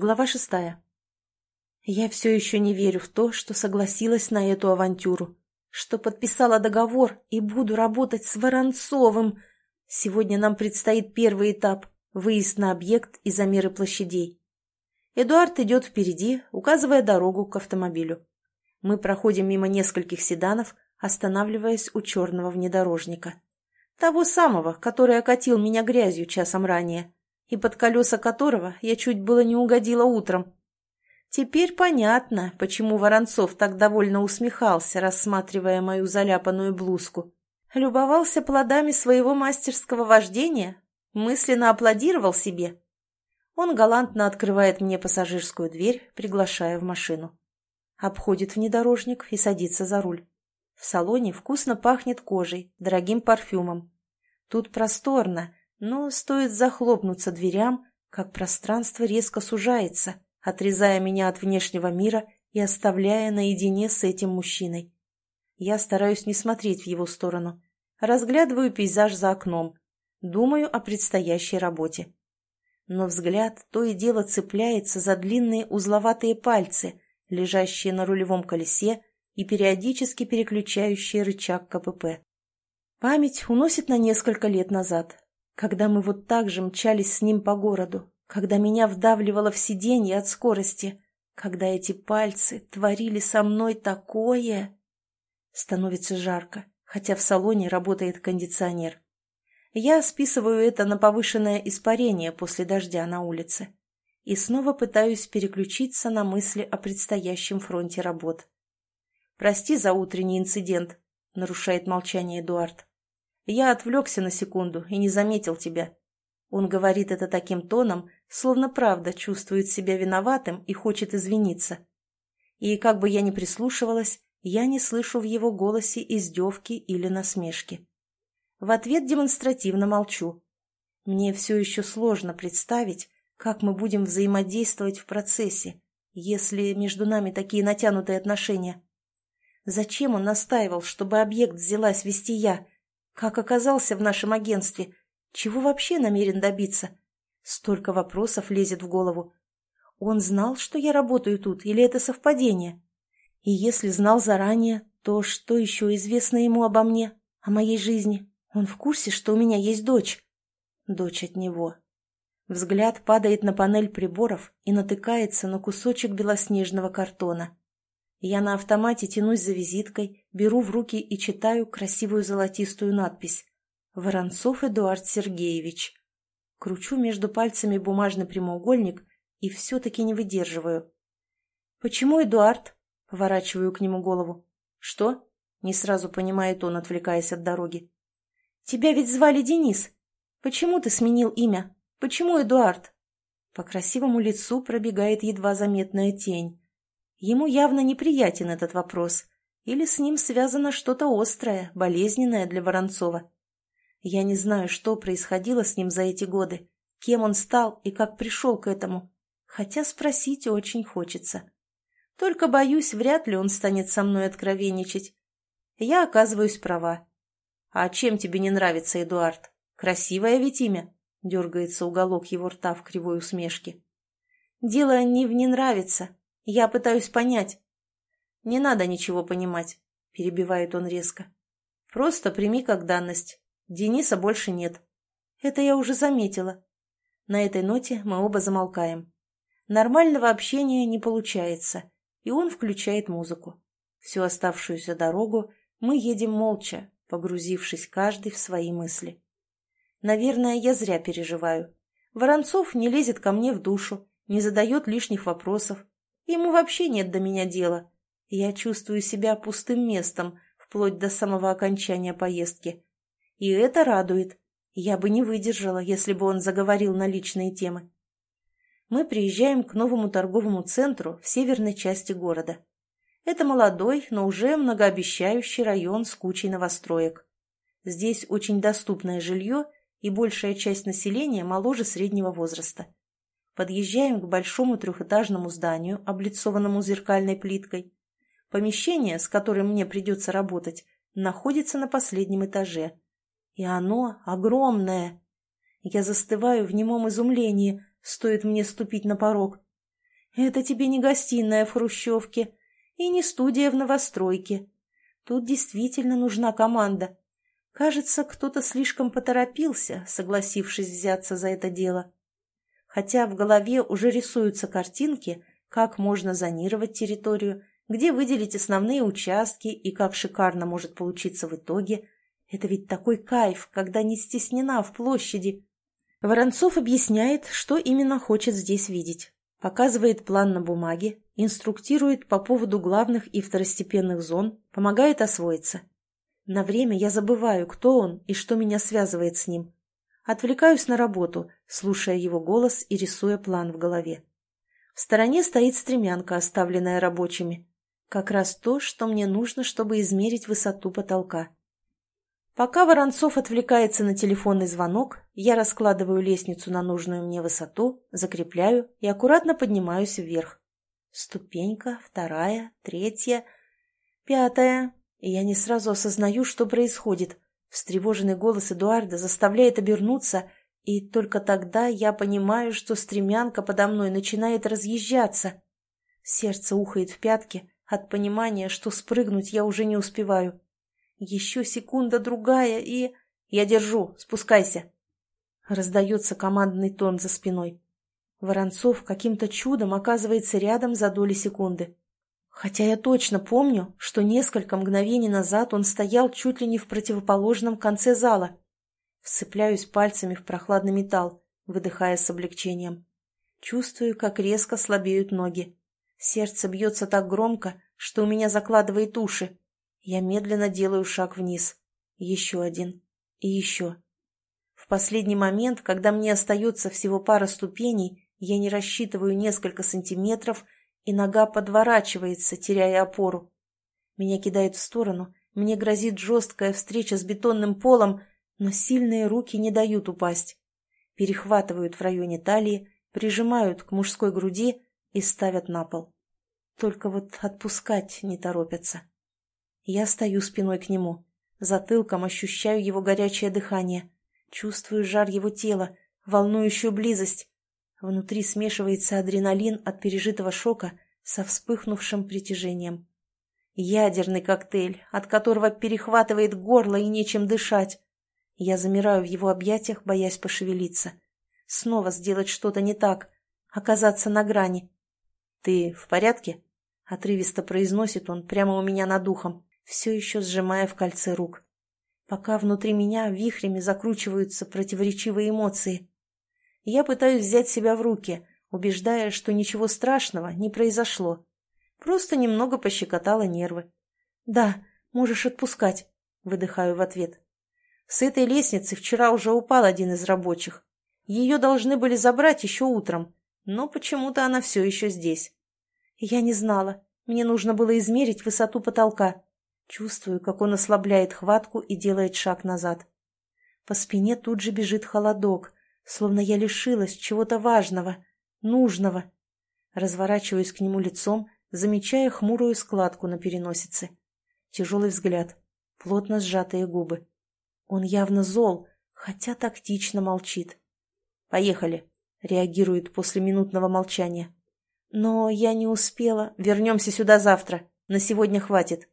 Глава шестая. Я все еще не верю в то, что согласилась на эту авантюру, что подписала договор и буду работать с Воронцовым. Сегодня нам предстоит первый этап – выезд на объект и замеры площадей. Эдуард идет впереди, указывая дорогу к автомобилю. Мы проходим мимо нескольких седанов, останавливаясь у черного внедорожника. Того самого, который окатил меня грязью часом ранее – и под колеса которого я чуть было не угодила утром. Теперь понятно, почему Воронцов так довольно усмехался, рассматривая мою заляпанную блузку. Любовался плодами своего мастерского вождения, мысленно аплодировал себе. Он галантно открывает мне пассажирскую дверь, приглашая в машину. Обходит внедорожник и садится за руль. В салоне вкусно пахнет кожей, дорогим парфюмом. Тут просторно, но стоит захлопнуться дверям, как пространство резко сужается, отрезая меня от внешнего мира и оставляя наедине с этим мужчиной. Я стараюсь не смотреть в его сторону. Разглядываю пейзаж за окном. Думаю о предстоящей работе. Но взгляд то и дело цепляется за длинные узловатые пальцы, лежащие на рулевом колесе и периодически переключающие рычаг КПП. Память уносит на несколько лет назад, когда мы вот так же мчались с ним по городу, когда меня вдавливало в сиденье от скорости, когда эти пальцы творили со мной такое... Становится жарко, хотя в салоне работает кондиционер. Я списываю это на повышенное испарение после дождя на улице и снова пытаюсь переключиться на мысли о предстоящем фронте работ. «Прости за утренний инцидент», — нарушает молчание Эдуард. Я отвлекся на секунду и не заметил тебя. Он говорит это таким тоном, словно правда чувствует себя виноватым и хочет извиниться. И как бы я ни прислушивалась, я не слышу в его голосе издевки или насмешки. В ответ демонстративно молчу. Мне все еще сложно представить, как мы будем взаимодействовать в процессе, если между нами такие натянутые отношения. Зачем он настаивал, чтобы объект взялась вести я, как оказался в нашем агентстве? Чего вообще намерен добиться? Столько вопросов лезет в голову. Он знал, что я работаю тут, или это совпадение? И если знал заранее, то что еще известно ему обо мне, о моей жизни? Он в курсе, что у меня есть дочь? Дочь от него. Взгляд падает на панель приборов и натыкается на кусочек белоснежного картона. Я на автомате тянусь за визиткой, беру в руки и читаю красивую золотистую надпись «Воронцов Эдуард Сергеевич». Кручу между пальцами бумажный прямоугольник и все-таки не выдерживаю. «Почему Эдуард?» — поворачиваю к нему голову. «Что?» — не сразу понимает он, отвлекаясь от дороги. «Тебя ведь звали Денис. Почему ты сменил имя? Почему Эдуард?» По красивому лицу пробегает едва заметная тень. Ему явно неприятен этот вопрос, или с ним связано что-то острое, болезненное для Воронцова. Я не знаю, что происходило с ним за эти годы, кем он стал и как пришел к этому, хотя спросить очень хочется. Только, боюсь, вряд ли он станет со мной откровенничать. Я оказываюсь права. «А чем тебе не нравится, Эдуард? Красивое ведь имя?» — дергается уголок его рта в кривой усмешке. «Дело не в «не нравится», я пытаюсь понять. Не надо ничего понимать, перебивает он резко. Просто прими как данность. Дениса больше нет. Это я уже заметила. На этой ноте мы оба замолкаем. Нормального общения не получается, и он включает музыку. Всю оставшуюся дорогу мы едем молча, погрузившись каждый в свои мысли. Наверное, я зря переживаю. Воронцов не лезет ко мне в душу, не задает лишних вопросов, Ему вообще нет до меня дела. Я чувствую себя пустым местом, вплоть до самого окончания поездки. И это радует. Я бы не выдержала, если бы он заговорил на личные темы. Мы приезжаем к новому торговому центру в северной части города. Это молодой, но уже многообещающий район с кучей новостроек. Здесь очень доступное жилье, и большая часть населения моложе среднего возраста. Подъезжаем к большому трехэтажному зданию, облицованному зеркальной плиткой. Помещение, с которым мне придется работать, находится на последнем этаже. И оно огромное. Я застываю в немом изумлении, стоит мне ступить на порог. Это тебе не гостиная в Хрущевке и не студия в новостройке. Тут действительно нужна команда. Кажется, кто-то слишком поторопился, согласившись взяться за это дело. Хотя в голове уже рисуются картинки, как можно зонировать территорию, где выделить основные участки и как шикарно может получиться в итоге. Это ведь такой кайф, когда не стеснена в площади. Воронцов объясняет, что именно хочет здесь видеть. Показывает план на бумаге, инструктирует по поводу главных и второстепенных зон, помогает освоиться. На время я забываю, кто он и что меня связывает с ним. Отвлекаюсь на работу, слушая его голос и рисуя план в голове. В стороне стоит стремянка, оставленная рабочими. Как раз то, что мне нужно, чтобы измерить высоту потолка. Пока Воронцов отвлекается на телефонный звонок, я раскладываю лестницу на нужную мне высоту, закрепляю и аккуратно поднимаюсь вверх. Ступенька, вторая, третья, пятая, и я не сразу осознаю, что происходит. Встревоженный голос Эдуарда заставляет обернуться, и только тогда я понимаю, что стремянка подо мной начинает разъезжаться. Сердце ухает в пятки от понимания, что спрыгнуть я уже не успеваю. Еще секунда-другая, и... Я держу, спускайся. Раздается командный тон за спиной. Воронцов каким-то чудом оказывается рядом за доли секунды. Хотя я точно помню, что несколько мгновений назад он стоял чуть ли не в противоположном конце зала. Вцепляюсь пальцами в прохладный металл, выдыхая с облегчением. Чувствую, как резко слабеют ноги. Сердце бьется так громко, что у меня закладывает уши. Я медленно делаю шаг вниз. Еще один. И еще. В последний момент, когда мне остается всего пара ступеней, я не рассчитываю несколько сантиметров — и нога подворачивается, теряя опору. Меня кидает в сторону, мне грозит жесткая встреча с бетонным полом, но сильные руки не дают упасть. Перехватывают в районе талии, прижимают к мужской груди и ставят на пол. Только вот отпускать не торопятся. Я стою спиной к нему, затылком ощущаю его горячее дыхание, чувствую жар его тела, волнующую близость, Внутри смешивается адреналин от пережитого шока со вспыхнувшим притяжением. Ядерный коктейль, от которого перехватывает горло и нечем дышать. Я замираю в его объятиях, боясь пошевелиться. Снова сделать что-то не так, оказаться на грани. «Ты в порядке?» — отрывисто произносит он прямо у меня над ухом, все еще сжимая в кольце рук. Пока внутри меня вихрями закручиваются противоречивые эмоции. Я пытаюсь взять себя в руки, убеждая, что ничего страшного не произошло. Просто немного пощекотала нервы. «Да, можешь отпускать», — выдыхаю в ответ. С этой лестницы вчера уже упал один из рабочих. Ее должны были забрать еще утром, но почему-то она все еще здесь. Я не знала. Мне нужно было измерить высоту потолка. Чувствую, как он ослабляет хватку и делает шаг назад. По спине тут же бежит холодок, словно я лишилась чего-то важного, нужного. Разворачиваюсь к нему лицом, замечая хмурую складку на переносице. Тяжелый взгляд, плотно сжатые губы. Он явно зол, хотя тактично молчит. «Поехали», — реагирует после минутного молчания. «Но я не успела. Вернемся сюда завтра. На сегодня хватит».